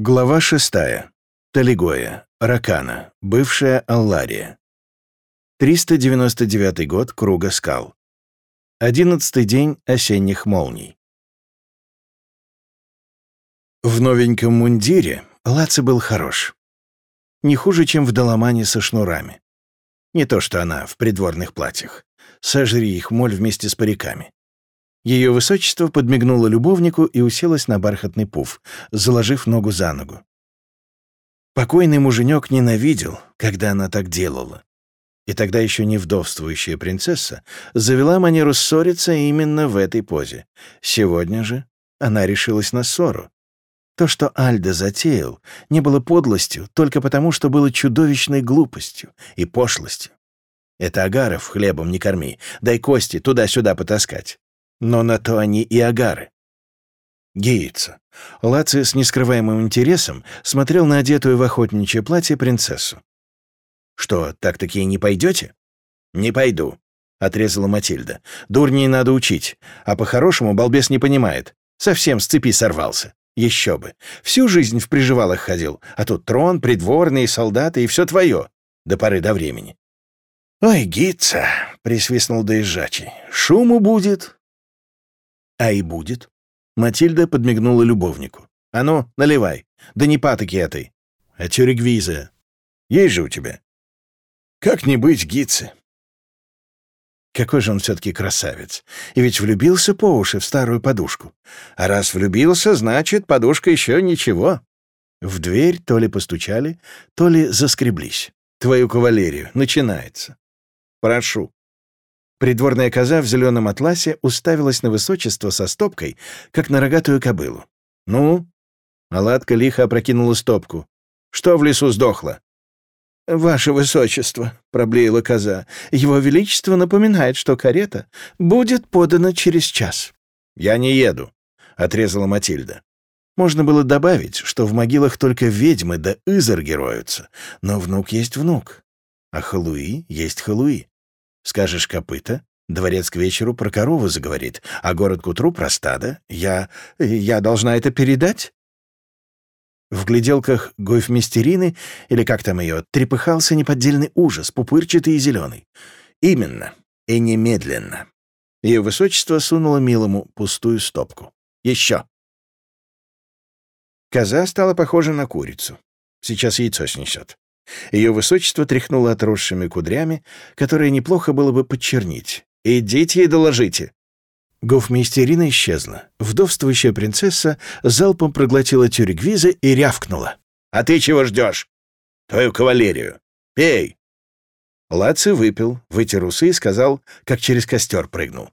Глава шестая. Талигоя. Ракана. Бывшая Аллария. 399 год Круга скал. Одиннадцатый день осенних молний. В новеньком мундире Лаци был хорош. Не хуже, чем в доломане со шнурами. Не то что она в придворных платьях. Сожри их моль вместе с париками. Ее высочество подмигнуло любовнику и уселось на бархатный пуф, заложив ногу за ногу. Покойный муженек ненавидел, когда она так делала. И тогда еще не вдовствующая принцесса завела манеру ссориться именно в этой позе. Сегодня же она решилась на ссору. То, что Альда затеял, не было подлостью только потому, что было чудовищной глупостью и пошлостью. Это агаров хлебом не корми, дай кости туда-сюда потаскать. Но на то они и агары. Геется. Лаци с нескрываемым интересом смотрел на одетую в охотничье платье принцессу. «Что, так-таки не пойдете?» «Не пойду», — отрезала Матильда. «Дурней надо учить, а по-хорошему балбес не понимает. Совсем с цепи сорвался. Еще бы. Всю жизнь в приживалах ходил, а тут трон, придворные, солдаты и все твое. До поры до времени». «Ой, гидца!» — присвистнул доезжачий. «Шуму будет, «А и будет». Матильда подмигнула любовнику. «А ну, наливай. Да не патоки этой. А тюрегвиза. Есть же у тебя?» «Как не быть, гидцы?» Какой же он все-таки красавец. И ведь влюбился по уши в старую подушку. А раз влюбился, значит, подушка еще ничего. В дверь то ли постучали, то ли заскреблись. Твою кавалерию. Начинается. Прошу. Придворная коза в зеленом атласе уставилась на высочество со стопкой, как на рогатую кобылу. «Ну?» Аладка лихо опрокинула стопку. «Что в лесу сдохло?» «Ваше высочество», — проблеяла коза, — «его величество напоминает, что карета будет подана через час». «Я не еду», — отрезала Матильда. Можно было добавить, что в могилах только ведьмы да изор героются, но внук есть внук, а халуи есть халуи. Скажешь копыта, дворец к вечеру про корову заговорит, а город к утру про стадо. Я... я должна это передать?» В гляделках гофмистерины, или как там ее, трепыхался неподдельный ужас, пупырчатый и зеленый. Именно, и немедленно. Ее высочество сунуло милому пустую стопку. Еще. Коза стала похожа на курицу. Сейчас яйцо снесет. Ее высочество тряхнуло отросшими кудрями, которые неплохо было бы подчернить. «Идите и доложите!» Гофмейстерина исчезла. Вдовствующая принцесса залпом проглотила тюрегвиза и рявкнула. «А ты чего ждешь? Твою кавалерию! Пей!» Лаци выпил, вытер усы и сказал, как через костер прыгнул.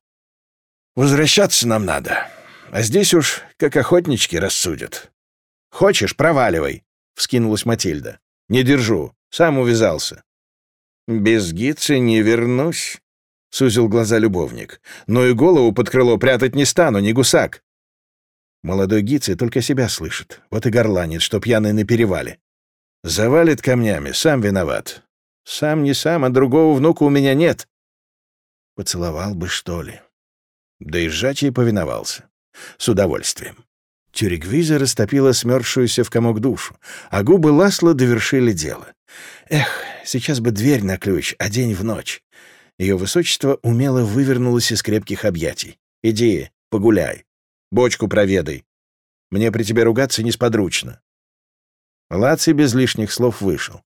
«Возвращаться нам надо, а здесь уж как охотнички рассудят». «Хочешь, проваливай!» — вскинулась Матильда. Не держу. Сам увязался». «Без гидца не вернусь», — сузил глаза любовник. «Но и голову под крыло прятать не стану, не гусак». Молодой гидцы только себя слышит. Вот и горланит, что пьяный на перевале. Завалит камнями, сам виноват. Сам не сам, а другого внука у меня нет. Поцеловал бы, что ли. Да и сжатие повиновался. С удовольствием. Тюриквиза растопила смерзшуюся в комок душу, а губы Ласла довершили дело. Эх, сейчас бы дверь на ключ, а день в ночь. Ее высочество умело вывернулось из крепких объятий. «Иди, погуляй. Бочку проведай. Мне при тебе ругаться несподручно». Лаци без лишних слов вышел.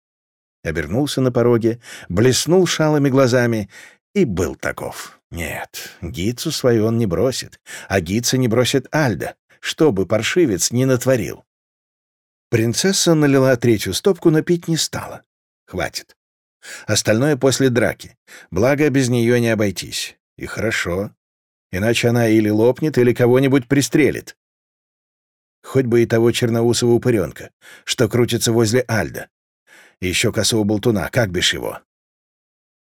Обернулся на пороге, блеснул шалыми глазами и был таков. Нет, Гицу свою он не бросит, а Гица не бросит Альда что бы паршивец ни натворил. Принцесса налила третью стопку, но пить не стала. Хватит. Остальное после драки. Благо, без нее не обойтись. И хорошо. Иначе она или лопнет, или кого-нибудь пристрелит. Хоть бы и того черноусого упыренка, что крутится возле Альда. И еще косого болтуна, как бишь его.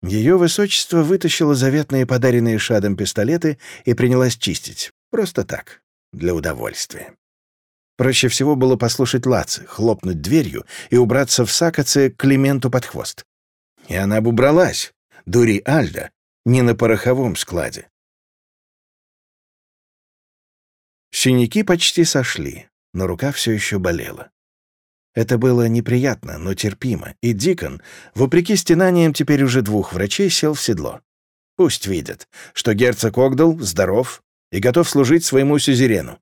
Ее высочество вытащило заветные подаренные шадом пистолеты и принялась чистить. Просто так для удовольствия. Проще всего было послушать Лаци, хлопнуть дверью и убраться в сакоце Клименту под хвост. И она бы убралась, дури Альда, не на пороховом складе. Синяки почти сошли, но рука все еще болела. Это было неприятно, но терпимо, и Дикон, вопреки стенаниям теперь уже двух врачей, сел в седло. Пусть видят, что герцог Огдал здоров и готов служить своему сюзерену.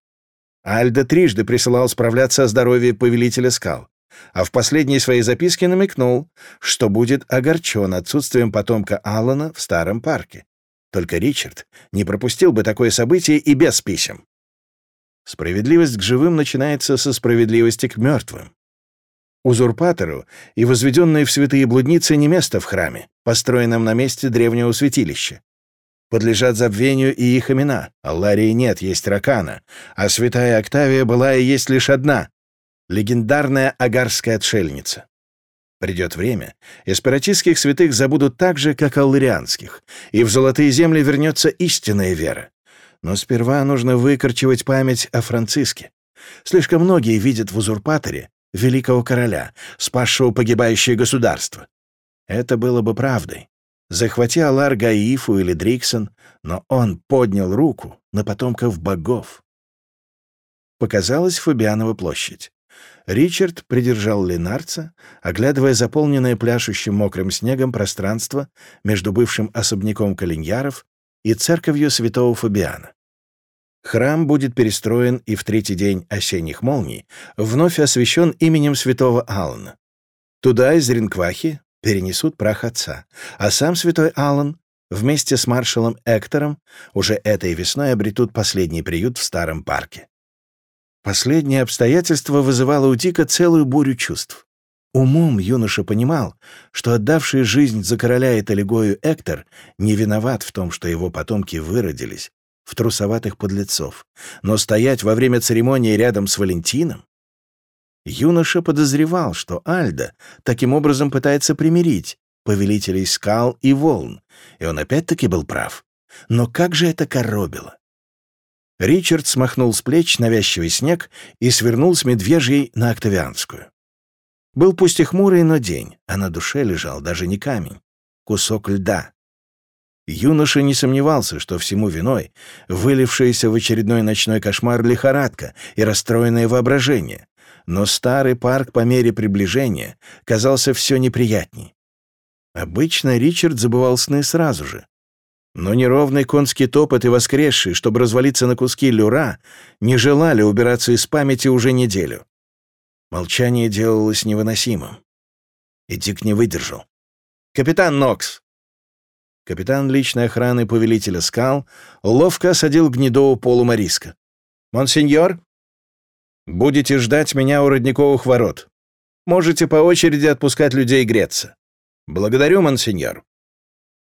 Альда трижды присылал справляться о здоровье повелителя скал, а в последней своей записке намекнул, что будет огорчен отсутствием потомка Аллана в старом парке. Только Ричард не пропустил бы такое событие и без писем. Справедливость к живым начинается со справедливости к мертвым. Узурпатору и возведенные в святые блудницы не место в храме, построенном на месте древнего святилища. Подлежат забвению и их имена. Алларии нет, есть Ракана, а святая Октавия была и есть лишь одна — легендарная агарская отшельница. Придет время, и спиратистских святых забудут так же, как алларианских, и в золотые земли вернется истинная вера. Но сперва нужно выкорчевать память о Франциске. Слишком многие видят в узурпаторе великого короля, спасшего погибающее государство. Это было бы правдой. Захвати Алар Гаифу или Дриксон, но он поднял руку на потомков богов. Показалась Фабианова площадь. Ричард придержал Ленарца, оглядывая заполненное пляшущим мокрым снегом пространство между бывшим особняком Калиньяров и церковью святого Фабиана. Храм будет перестроен и в третий день осенних молний вновь освящен именем святого Алана. Туда из Ринквахи перенесут прах отца, а сам святой Алан вместе с маршалом Эктором уже этой весной обретут последний приют в старом парке. Последнее обстоятельство вызывало у Дика целую бурю чувств. Умом юноша понимал, что отдавший жизнь за короля и Талигою Эктор не виноват в том, что его потомки выродились в трусоватых подлецов, но стоять во время церемонии рядом с Валентином? Юноша подозревал, что Альда таким образом пытается примирить повелителей скал и волн, и он опять-таки был прав. Но как же это коробило? Ричард смахнул с плеч навязчивый снег и свернул с медвежьей на Октавианскую. Был пусть и хмурый, но день, а на душе лежал даже не камень, кусок льда. Юноша не сомневался, что всему виной вылившаяся в очередной ночной кошмар лихорадка и расстроенное воображение, но старый парк по мере приближения казался все неприятней. Обычно Ричард забывал сны сразу же. Но неровный конский топот и воскресший, чтобы развалиться на куски люра, не желали убираться из памяти уже неделю. Молчание делалось невыносимым. И Дик не выдержал. «Капитан Нокс!» Капитан личной охраны повелителя скал ловко осадил гнедого полумариска. «Монсеньор, будете ждать меня у родниковых ворот. Можете по очереди отпускать людей греться. Благодарю, монсеньор».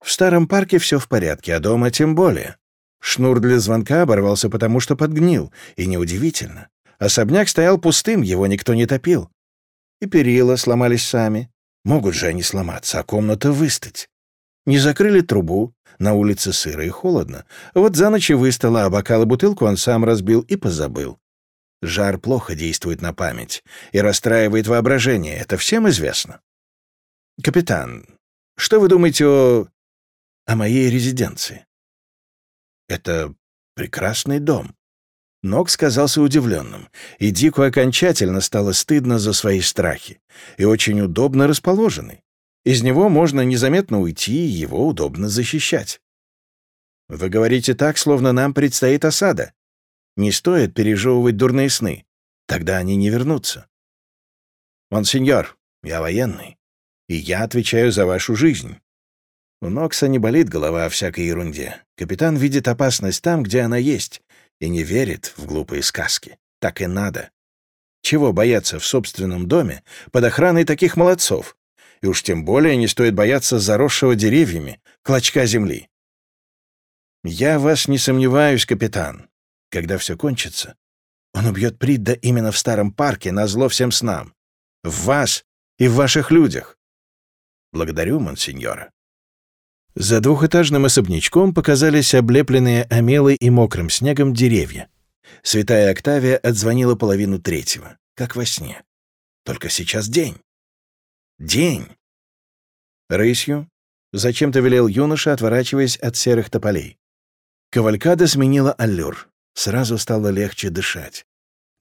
В старом парке все в порядке, а дома тем более. Шнур для звонка оборвался потому, что подгнил, и неудивительно. Особняк стоял пустым, его никто не топил. И перила сломались сами. Могут же они сломаться, а комната выстыть. Не закрыли трубу, на улице сыро и холодно. Вот за ночь и выстала, а бокал и бутылку он сам разбил и позабыл. Жар плохо действует на память и расстраивает воображение, это всем известно. «Капитан, что вы думаете о... о моей резиденции?» «Это прекрасный дом». Нокс казался удивленным, и Дику окончательно стало стыдно за свои страхи, и очень удобно расположенный. Из него можно незаметно уйти, и его удобно защищать. Вы говорите так, словно нам предстоит осада. Не стоит пережевывать дурные сны. Тогда они не вернутся. Монсеньор, я военный, и я отвечаю за вашу жизнь. У Нокса не болит голова о всякой ерунде. Капитан видит опасность там, где она есть, и не верит в глупые сказки. Так и надо. Чего бояться в собственном доме под охраной таких молодцов? и уж тем более не стоит бояться заросшего деревьями клочка земли. «Я вас не сомневаюсь, капитан. Когда все кончится, он убьет Придда именно в старом парке, на зло всем снам. В вас и в ваших людях. Благодарю, монсеньора». За двухэтажным особнячком показались облепленные омелой и мокрым снегом деревья. Святая Октавия отзвонила половину третьего, как во сне. Только сейчас день. День. Рысью зачем-то велел юноша, отворачиваясь от серых тополей. Кавалькада сменила аллюр. Сразу стало легче дышать.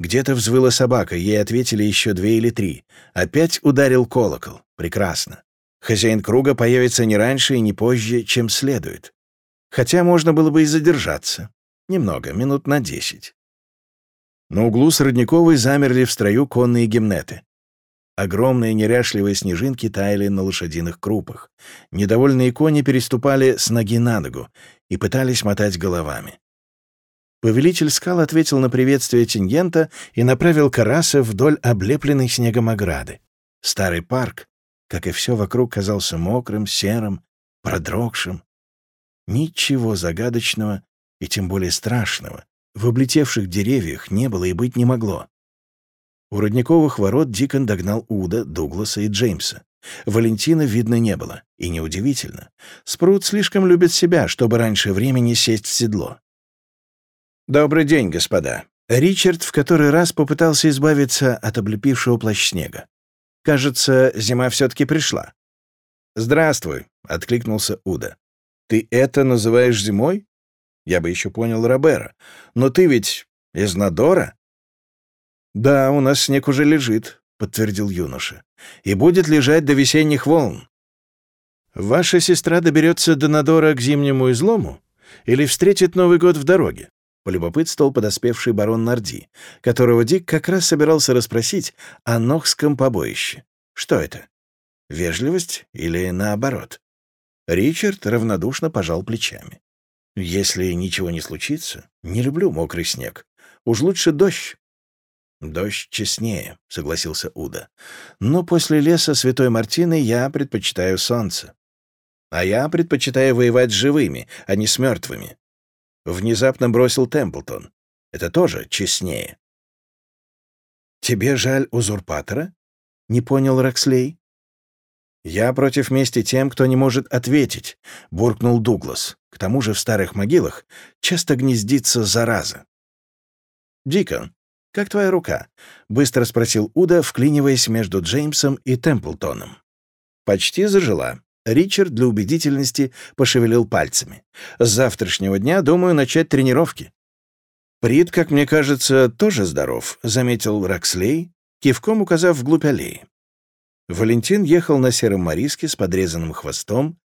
Где-то взвыла собака, ей ответили еще две или три. Опять ударил колокол. Прекрасно. Хозяин круга появится не раньше и не позже, чем следует. Хотя можно было бы и задержаться. Немного, минут на десять. На углу с Родниковой замерли в строю конные гимнеты. Огромные неряшливые снежинки таяли на лошадиных крупах. Недовольные кони переступали с ноги на ногу и пытались мотать головами. Повелитель скал ответил на приветствие Тингента и направил Караса вдоль облепленной снегом ограды. Старый парк, как и все вокруг, казался мокрым, серым, продрогшим. Ничего загадочного и тем более страшного в облетевших деревьях не было и быть не могло. У родниковых ворот Дикон догнал Уда, Дугласа и Джеймса. Валентина видно не было, и неудивительно. Спрут слишком любит себя, чтобы раньше времени сесть в седло. «Добрый день, господа». Ричард в который раз попытался избавиться от облепившего плащ снега. «Кажется, зима все-таки пришла». «Здравствуй», — откликнулся Уда. «Ты это называешь зимой?» Я бы еще понял Робера. Но ты ведь из Надора? Да, у нас снег уже лежит, подтвердил юноша. И будет лежать до весенних волн. Ваша сестра доберется до Надора к зимнему излому или встретит Новый год в дороге? Полюбопытствовал подоспевший барон Нарди, которого Дик как раз собирался расспросить о Нохском побоище. Что это? Вежливость или наоборот? Ричард равнодушно пожал плечами. Если ничего не случится, не люблю мокрый снег. Уж лучше дождь. «Дождь честнее», — согласился Уда. «Но после леса Святой Мартины я предпочитаю солнце. А я предпочитаю воевать с живыми, а не с мертвыми». Внезапно бросил Темплтон. «Это тоже честнее». «Тебе жаль узурпатора?» — не понял Рокслей. «Я против мести тем, кто не может ответить», — буркнул Дуглас. «К тому же в старых могилах часто гнездится зараза». «Дикон, как твоя рука?» — быстро спросил Уда, вклиниваясь между Джеймсом и Темплтоном. «Почти зажила». Ричард для убедительности пошевелил пальцами. «С завтрашнего дня думаю начать тренировки». «Прид, как мне кажется, тоже здоров», — заметил Рокслей, кивком указав вглубь аллеи. Валентин ехал на сером мариске с подрезанным хвостом,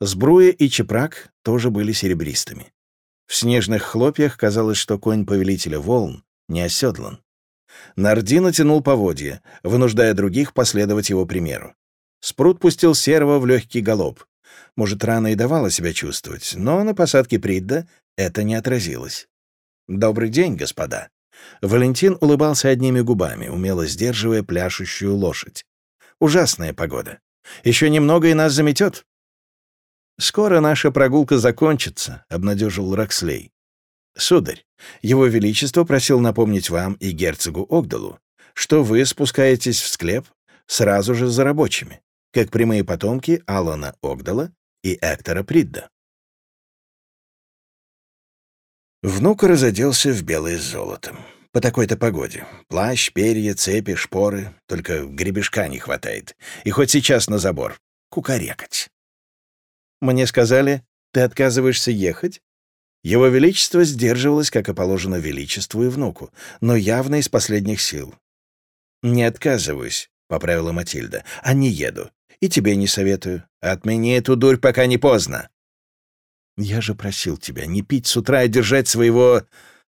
сбруя и чепрак тоже были серебристыми. В снежных хлопьях казалось, что конь повелителя волн не оседлан. Нарди натянул поводья, вынуждая других последовать его примеру. Спрут пустил серого в легкий галоп. Может, рано и давала себя чувствовать, но на посадке Придда это не отразилось. «Добрый день, господа!» Валентин улыбался одними губами, умело сдерживая пляшущую лошадь. Ужасная погода. Еще немного и нас заметет. «Скоро наша прогулка закончится», — обнадежил Рокслей. «Сударь, Его Величество просил напомнить вам и герцогу Огдалу, что вы спускаетесь в склеп сразу же за рабочими, как прямые потомки Алана Огдала и Эктора Придда». Внук разоделся в белое с золотом по такой-то погоде. Плащ, перья, цепи, шпоры. Только гребешка не хватает. И хоть сейчас на забор. Кукарекать. Мне сказали, ты отказываешься ехать? Его Величество сдерживалось, как и положено Величеству и внуку, но явно из последних сил. «Не отказываюсь», — поправила Матильда, — «а не еду. И тебе не советую. Отмени эту дурь, пока не поздно». «Я же просил тебя не пить с утра и держать своего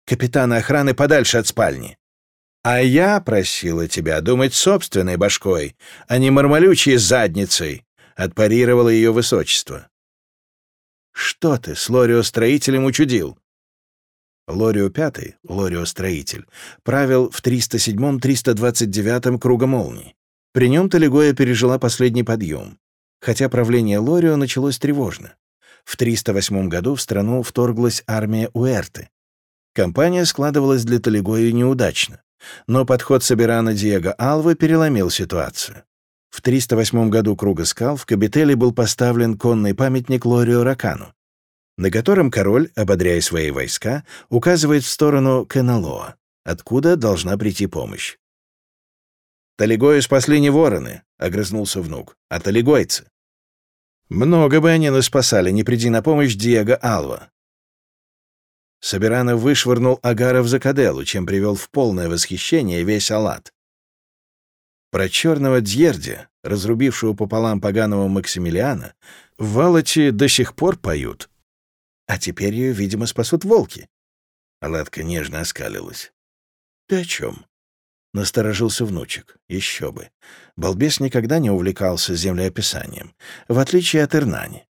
капитана охраны подальше от спальни. А я просила тебя думать собственной башкой, а не мармалючей задницей, — отпарировало ее высочество. Что ты с Лорио-строителем учудил? Лорио Пятый, Лорио-строитель, правил в 307-329 круга молний. При нем Талигоя пережила последний подъем, хотя правление Лорио началось тревожно. В 308 году в страну вторглась армия Уэрты, Компания складывалась для Талигои неудачно, но подход Собирана Диего Алвы переломил ситуацию. В 308 году Круга скал в Кабителе был поставлен конный памятник Лорио Ракану, на котором король, ободряя свои войска, указывает в сторону Кеналоа, откуда должна прийти помощь. «Талигою спасли не вороны», — огрызнулся внук, — «а талигойцы». «Много бы они нас спасали, не приди на помощь Диего Алва. Собирано вышвырнул Агара в Закаделу, чем привел в полное восхищение весь Алат. Про черного Дьерди, разрубившего пополам поганого Максимилиана, в Валаче до сих пор поют. А теперь ее, видимо, спасут волки. Аладка нежно оскалилась. «Ты о чем?» Насторожился внучек. Еще бы. Балбес никогда не увлекался землеописанием, в отличие от Ирнани.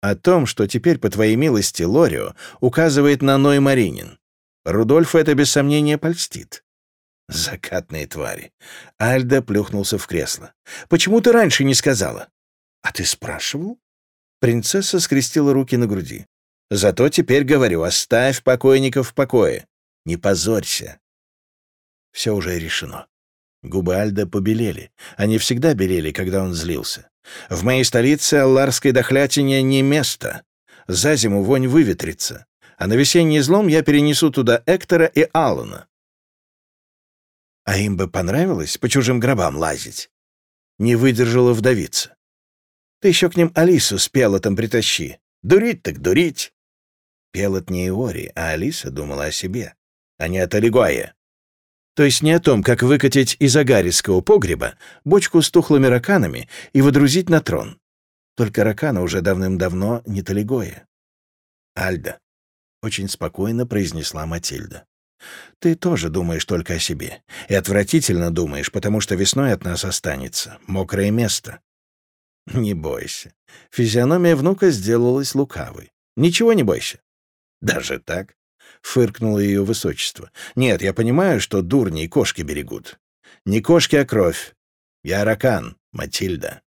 О том, что теперь, по твоей милости, Лорио указывает на Ной Маринин. Рудольф это без сомнения польстит. Закатные твари. Альда плюхнулся в кресло. «Почему ты раньше не сказала?» «А ты спрашивал?» Принцесса скрестила руки на груди. «Зато теперь говорю, оставь покойников в покое. Не позорься». Все уже решено. Губы Альда побелели. Они всегда белели, когда он злился. «В моей столице алларской дохлятине не место. За зиму вонь выветрится. А на весенний злом я перенесу туда Эктора и Аллана. А им бы понравилось по чужим гробам лазить. Не выдержала вдовица. Ты еще к ним Алису с Пелотом притащи. Дурить так дурить. Пелот не Иори, а Алиса думала о себе, а не о Талигуае. То есть не о том, как выкатить из агариского погреба бочку с тухлыми раканами и водрузить на трон. Только ракана уже давным-давно не Талигоя. Альда, — очень спокойно произнесла Матильда. Ты тоже думаешь только о себе. И отвратительно думаешь, потому что весной от нас останется мокрое место. Не бойся. Физиономия внука сделалась лукавой. Ничего не бойся. Даже так? Фыркнуло ее высочество. Нет, я понимаю, что дурни и кошки берегут. Не кошки, а кровь. Я ракан, Матильда.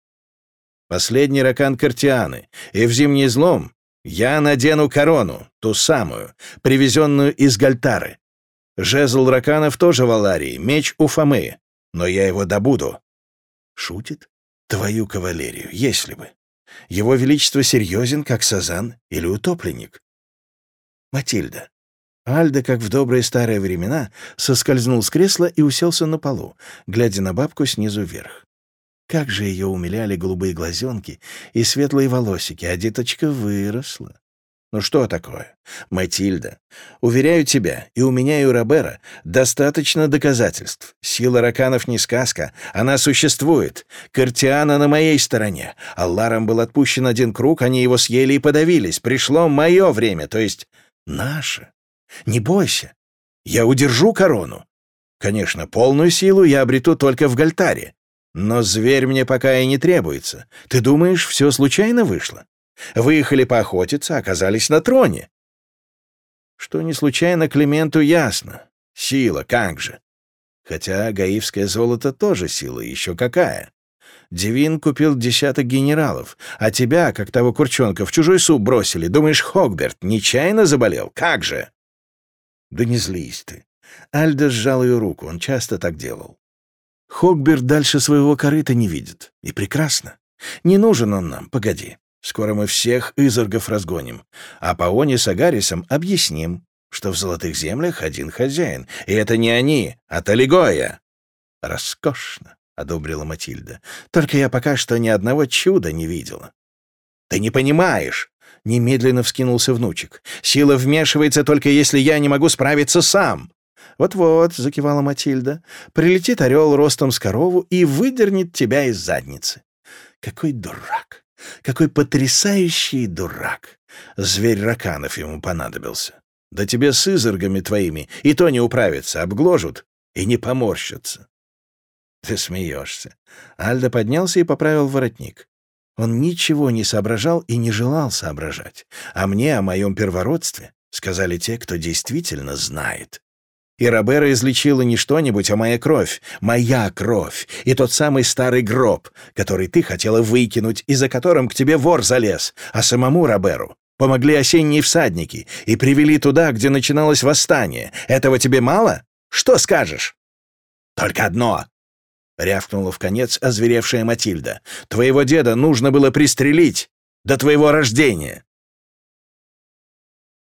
Последний ракан Картианы. И в зимний злом я надену корону, ту самую, привезенную из Гальтары. Жезл раканов тоже в Аларии, меч у Фомы, но я его добуду. Шутит? Твою кавалерию, если бы. Его Величество серьезен, как сазан или утопленник. Матильда. Альда, как в добрые старые времена, соскользнул с кресла и уселся на полу, глядя на бабку снизу вверх. Как же ее умиляли голубые глазенки и светлые волосики, а деточка выросла. Ну что такое? Матильда, уверяю тебя, и у меня, и у Робера достаточно доказательств. Сила раканов не сказка, она существует. Картиана на моей стороне. Алларам был отпущен один круг, они его съели и подавились. Пришло мое время, то есть наше. Не бойся. Я удержу корону. Конечно, полную силу я обрету только в Гальтаре. Но зверь мне пока и не требуется. Ты думаешь, все случайно вышло? Выехали поохотиться, оказались на троне. Что не случайно Клименту ясно. Сила, как же. Хотя гаивское золото тоже сила, еще какая. Девин купил десяток генералов, а тебя, как того курчонка, в чужой суп бросили. Думаешь, Хогберт нечаянно заболел? Как же? Да не злись ты. Альда сжал ее руку, он часто так делал. Хогберт дальше своего корыта не видит. И прекрасно. Не нужен он нам, погоди. Скоро мы всех изоргов разгоним, а Паоне с Агарисом объясним, что в Золотых Землях один хозяин, и это не они, а Талигоя. Роскошно, — одобрила Матильда. Только я пока что ни одного чуда не видела. Ты не понимаешь, — немедленно вскинулся внучек. Сила вмешивается только если я не могу справиться сам. «Вот-вот», — закивала Матильда, — «прилетит орел ростом с корову и выдернет тебя из задницы». «Какой дурак! Какой потрясающий дурак! Зверь Раканов ему понадобился. Да тебе с изоргами твоими и то не управиться, обгложут и не поморщатся. Ты смеешься. Альда поднялся и поправил воротник. Он ничего не соображал и не желал соображать. А мне о моем первородстве сказали те, кто действительно знает. И Робера излечила не что-нибудь, а моя кровь. Моя кровь. И тот самый старый гроб, который ты хотела выкинуть, и за которым к тебе вор залез. А самому Роберу помогли осенние всадники и привели туда, где начиналось восстание. Этого тебе мало? Что скажешь? Только одно. Рявкнула в конец озверевшая Матильда. Твоего деда нужно было пристрелить до твоего рождения.